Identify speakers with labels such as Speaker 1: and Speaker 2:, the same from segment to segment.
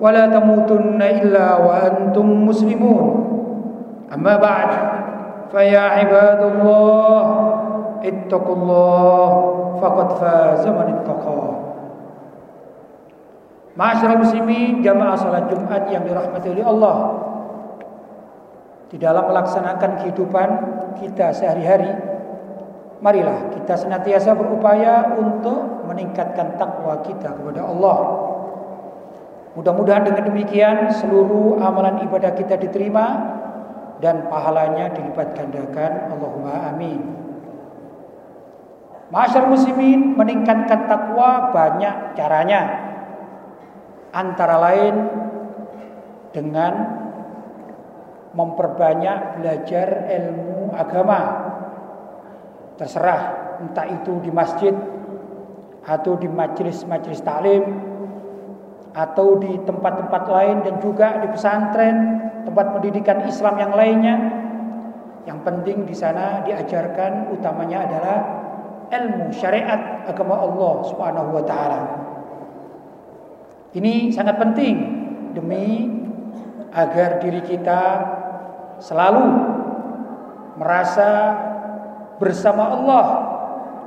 Speaker 1: ولا تموتن إلا وأنتم مسلمون أما بعد فيا عباد الله اتقوا الله فقد فاز من اتقى Masyarakat muslimin jamaah salat Jumat yang dirahmati oleh Allah Di dalam melaksanakan kehidupan kita sehari-hari Marilah kita senantiasa berupaya untuk meningkatkan takwa kita kepada Allah Mudah-mudahan dengan demikian seluruh amalan ibadah kita diterima dan pahalanya dilipat gandakan. Allahumma amin. Masyarakat muslimin meningkatkan takwa banyak caranya. Antara lain dengan memperbanyak belajar ilmu agama. Terserah entah itu di masjid atau di majelis-majelis taklim atau di tempat-tempat lain dan juga di pesantren, tempat pendidikan Islam yang lainnya. Yang penting di sana diajarkan utamanya adalah ilmu syariat agama Allah Subhanahu wa taala. Ini sangat penting demi agar diri kita selalu merasa bersama Allah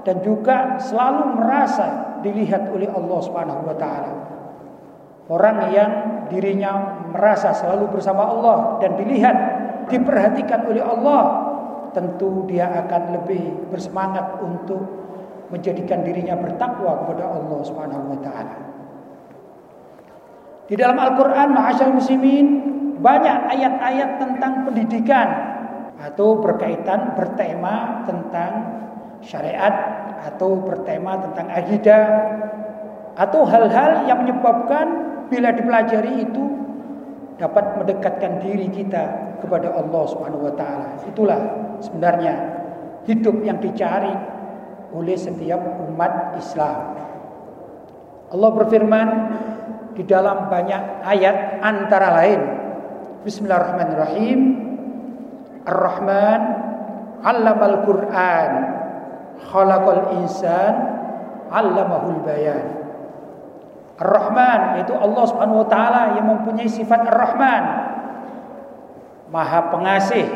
Speaker 1: dan juga selalu merasa dilihat oleh Allah Subhanahu wa taala. Orang yang dirinya merasa selalu bersama Allah dan dilihat, diperhatikan oleh Allah, tentu dia akan lebih bersemangat untuk menjadikan dirinya bertakwa kepada Allah Subhanahu wa taala. Di dalam Al-Qur'an ma'asyal muslimin banyak ayat-ayat tentang pendidikan atau berkaitan bertema tentang syariat atau bertema tentang akidah atau hal-hal yang menyebabkan bila dipelajari itu dapat mendekatkan diri kita kepada Allah Subhanahu wa taala. Itulah sebenarnya hidup yang dicari oleh setiap umat Islam. Allah berfirman di dalam banyak ayat antara lain Bismillahirrahmanirrahim Ar-Rahman 'allamal Qur'an khalaqal insan 'allamahul bayan Ar-Rahman yaitu Allah Subhanahu wa taala yang mempunyai sifat Ar-Rahman. Maha Pengasih.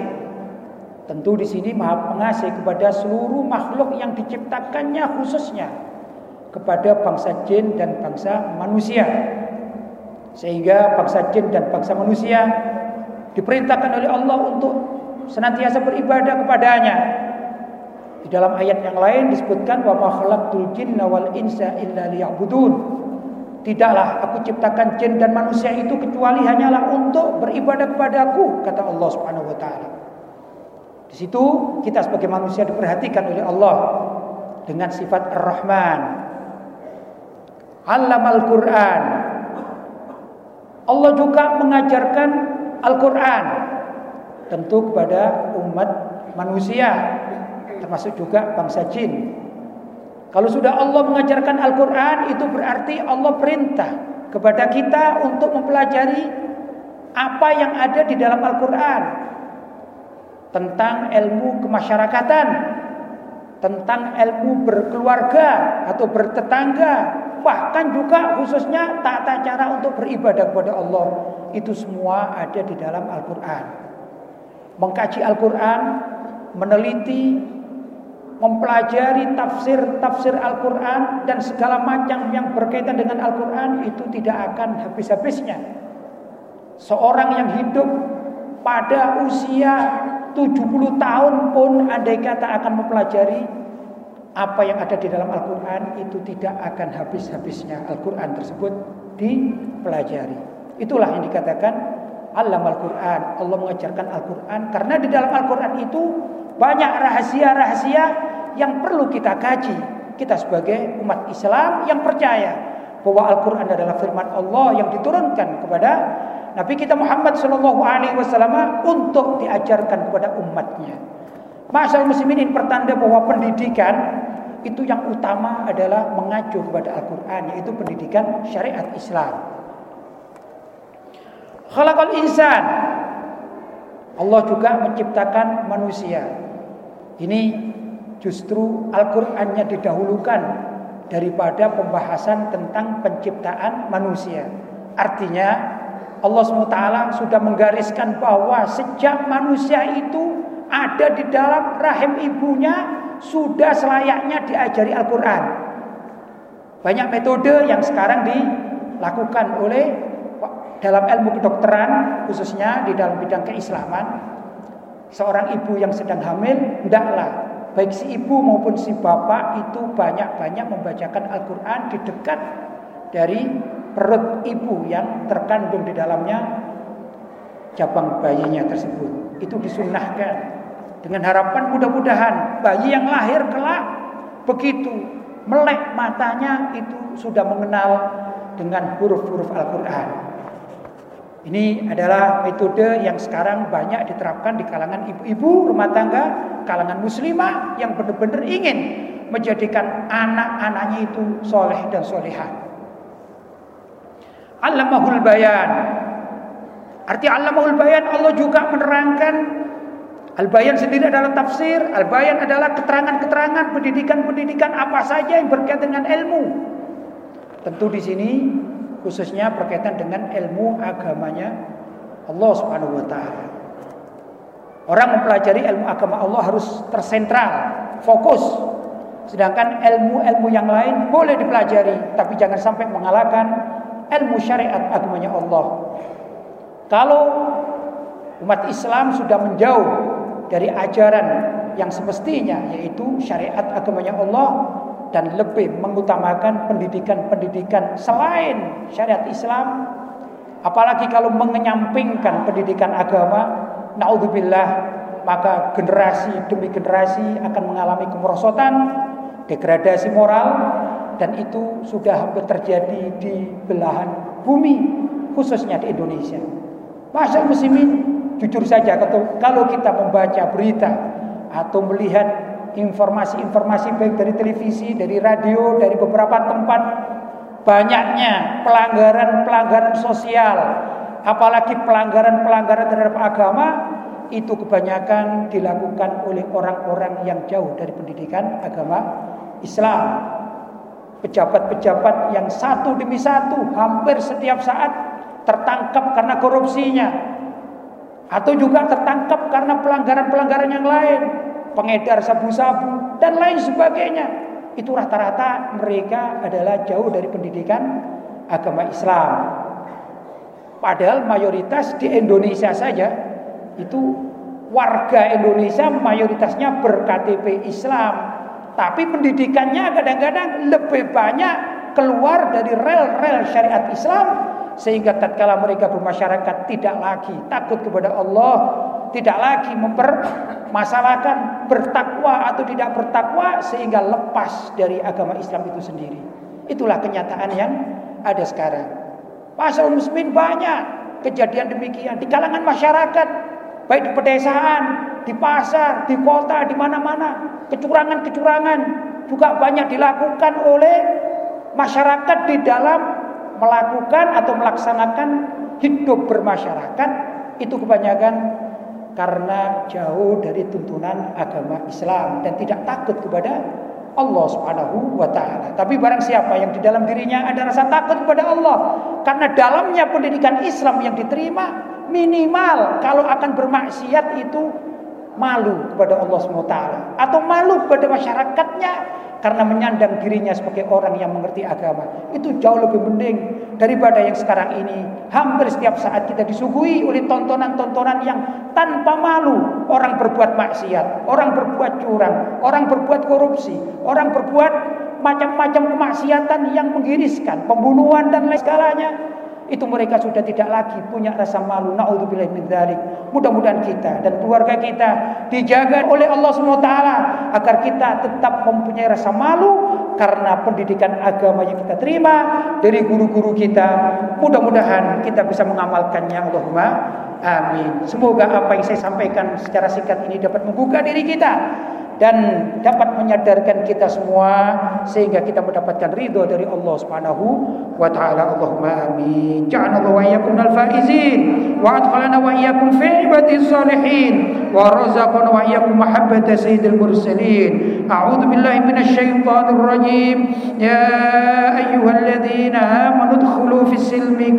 Speaker 1: Tentu di sini Maha Pengasih kepada seluruh makhluk yang diciptakannya khususnya kepada bangsa jin dan bangsa manusia. Sehingga bangsa jin dan bangsa manusia diperintahkan oleh Allah untuk senantiasa beribadah kepadanya. Di dalam ayat yang lain disebutkan wa ma khalaqtul jinna wal insa illa liya'budun. Tidaklah aku ciptakan jin dan manusia itu kecuali hanyalah untuk beribadah kepadaku, kata Allah Subhanahu wa taala. Di situ kita sebagai manusia diperhatikan oleh Allah dengan sifat Ar-Rahman. al Quran. Allah juga mengajarkan Al-Quran tentu kepada umat manusia termasuk juga bangsa jin kalau sudah Allah mengajarkan Al-Quran itu berarti Allah perintah kepada kita untuk mempelajari apa yang ada di dalam Al-Quran tentang ilmu kemasyarakatan, tentang ilmu berkeluarga atau bertetangga, bahkan juga khususnya tata cara untuk beribadah kepada Allah. Itu semua ada di dalam Al-Quran. Mengkaji Al-Quran, meneliti mempelajari tafsir-tafsir Al-Quran dan segala macam yang berkaitan dengan Al-Quran itu tidak akan habis-habisnya. Seorang yang hidup pada usia 70 tahun pun andai kata akan mempelajari apa yang ada di dalam Al-Quran itu tidak akan habis-habisnya Al-Quran tersebut dipelajari. Itulah yang dikatakan alam Al-Quran. Allah mengajarkan Al-Quran karena di dalam Al-Quran itu banyak rahasia-rahasia yang perlu kita kaji. Kita sebagai umat Islam yang percaya bahwa Al-Quran adalah firman Allah yang diturunkan kepada Nabi kita Muhammad Shallallahu Alaihi Wasallam untuk diajarkan kepada umatnya. Masalah muslimin pertanda bahwa pendidikan itu yang utama adalah mengacu kepada Al-Quran yaitu pendidikan syariat Islam. Khalaqal insan Allah juga menciptakan manusia. Ini justru Al-Qur'annya didahulukan daripada pembahasan tentang penciptaan manusia. Artinya Allah SWT sudah menggariskan bahwa sejak manusia itu ada di dalam rahim ibunya sudah selayaknya diajari Al-Quran. Banyak metode yang sekarang dilakukan oleh dalam ilmu kedokteran khususnya di dalam bidang keislaman. Seorang ibu yang sedang hamil hendaklah baik si ibu maupun si bapak itu banyak-banyak membacakan Al-Quran di dekat dari perut ibu yang terkandung di dalamnya cabang bayinya tersebut. Itu disunahkan dengan harapan mudah-mudahan bayi yang lahir kelak begitu melek matanya itu sudah mengenal dengan huruf-huruf Al-Quran. Ini adalah metode yang sekarang banyak diterapkan di kalangan ibu-ibu rumah tangga, kalangan muslimah yang benar-benar ingin menjadikan anak-anaknya itu soleh dan solehah. Allamahul bayan. Arti allamahul bayan Allah juga menerangkan Al-bayan sendiri adalah tafsir, al-bayan adalah keterangan-keterangan, pendidikan-pendidikan apa saja yang berkaitan dengan ilmu. Tentu di sini khususnya berkaitan dengan ilmu agamanya Allah Subhanahu wa taala. Orang mempelajari ilmu agama Allah harus tersentral, fokus. Sedangkan ilmu-ilmu yang lain boleh dipelajari, tapi jangan sampai mengalahkan ilmu syariat agamanya Allah. Kalau umat Islam sudah menjauh dari ajaran yang semestinya yaitu syariat agamanya Allah dan lebih mengutamakan pendidikan-pendidikan selain syariat Islam apalagi kalau mengenyampingkan pendidikan agama naudzubillah maka generasi demi generasi akan mengalami kemerosotan degradasi moral dan itu sudah hampir terjadi di belahan bumi khususnya di Indonesia. Masa muslimin jujur saja kalau kita membaca berita atau melihat informasi-informasi baik dari televisi, dari radio, dari beberapa tempat banyaknya pelanggaran-pelanggaran sosial, apalagi pelanggaran-pelanggaran terhadap agama itu kebanyakan dilakukan oleh orang-orang yang jauh dari pendidikan agama Islam. Pejabat-pejabat yang satu demi satu hampir setiap saat tertangkap karena korupsinya atau juga tertangkap karena pelanggaran-pelanggaran yang lain, pengedar sabu-sabu dan lain sebagainya. Itu rata-rata mereka adalah jauh dari pendidikan agama Islam. Padahal mayoritas di Indonesia saja itu warga Indonesia mayoritasnya berKTP Islam tapi pendidikannya kadang-kadang lebih banyak keluar dari rel-rel syariat Islam sehingga tatkala mereka bermasyarakat tidak lagi takut kepada Allah, tidak lagi mempermasalahkan bertakwa atau tidak bertakwa sehingga lepas dari agama Islam itu sendiri. Itulah kenyataan yang ada sekarang. Pasal muslimin banyak kejadian demikian di kalangan masyarakat, baik di pedesaan, di pasar, di kota, di mana-mana kecurangan-kecurangan juga banyak dilakukan oleh masyarakat di dalam melakukan atau melaksanakan hidup bermasyarakat itu kebanyakan karena jauh dari tuntunan agama Islam dan tidak takut kepada Allah Subhanahu wa taala. Tapi barang siapa yang di dalam dirinya ada rasa takut kepada Allah karena dalamnya pendidikan Islam yang diterima minimal kalau akan bermaksiat itu malu kepada Allah SWT atau malu kepada masyarakatnya karena menyandang dirinya sebagai orang yang mengerti agama. Itu jauh lebih mending daripada yang sekarang ini. Hampir setiap saat kita disuguhi oleh tontonan-tontonan yang tanpa malu. Orang berbuat maksiat, orang berbuat curang, orang berbuat korupsi, orang berbuat macam-macam kemaksiatan yang menggiriskan, pembunuhan dan lain segalanya itu mereka sudah tidak lagi punya rasa malu. Nauzubillah min dzalik. Mudah-mudahan kita dan keluarga kita dijaga oleh Allah SWT agar kita tetap mempunyai rasa malu karena pendidikan agama yang kita terima dari guru-guru kita. Mudah-mudahan kita bisa mengamalkannya. Allahumma amin. Semoga apa yang saya sampaikan secara singkat ini dapat membuka diri kita dan dapat menyadarkan kita semua sehingga kita mendapatkan ridho dari Allah Subhanahu wa taala. Allahumma amin. Ja'alna wa iyyakum minal faizin wa adkhalna wa iyyakum fi ibadis salihin wa razaqna wa iyyakum mahabbata sayyidil mursalin. A'udzu billahi minasy syaithanir rajim. Ya ayyuhalladzina amanu dkhulu fis silmi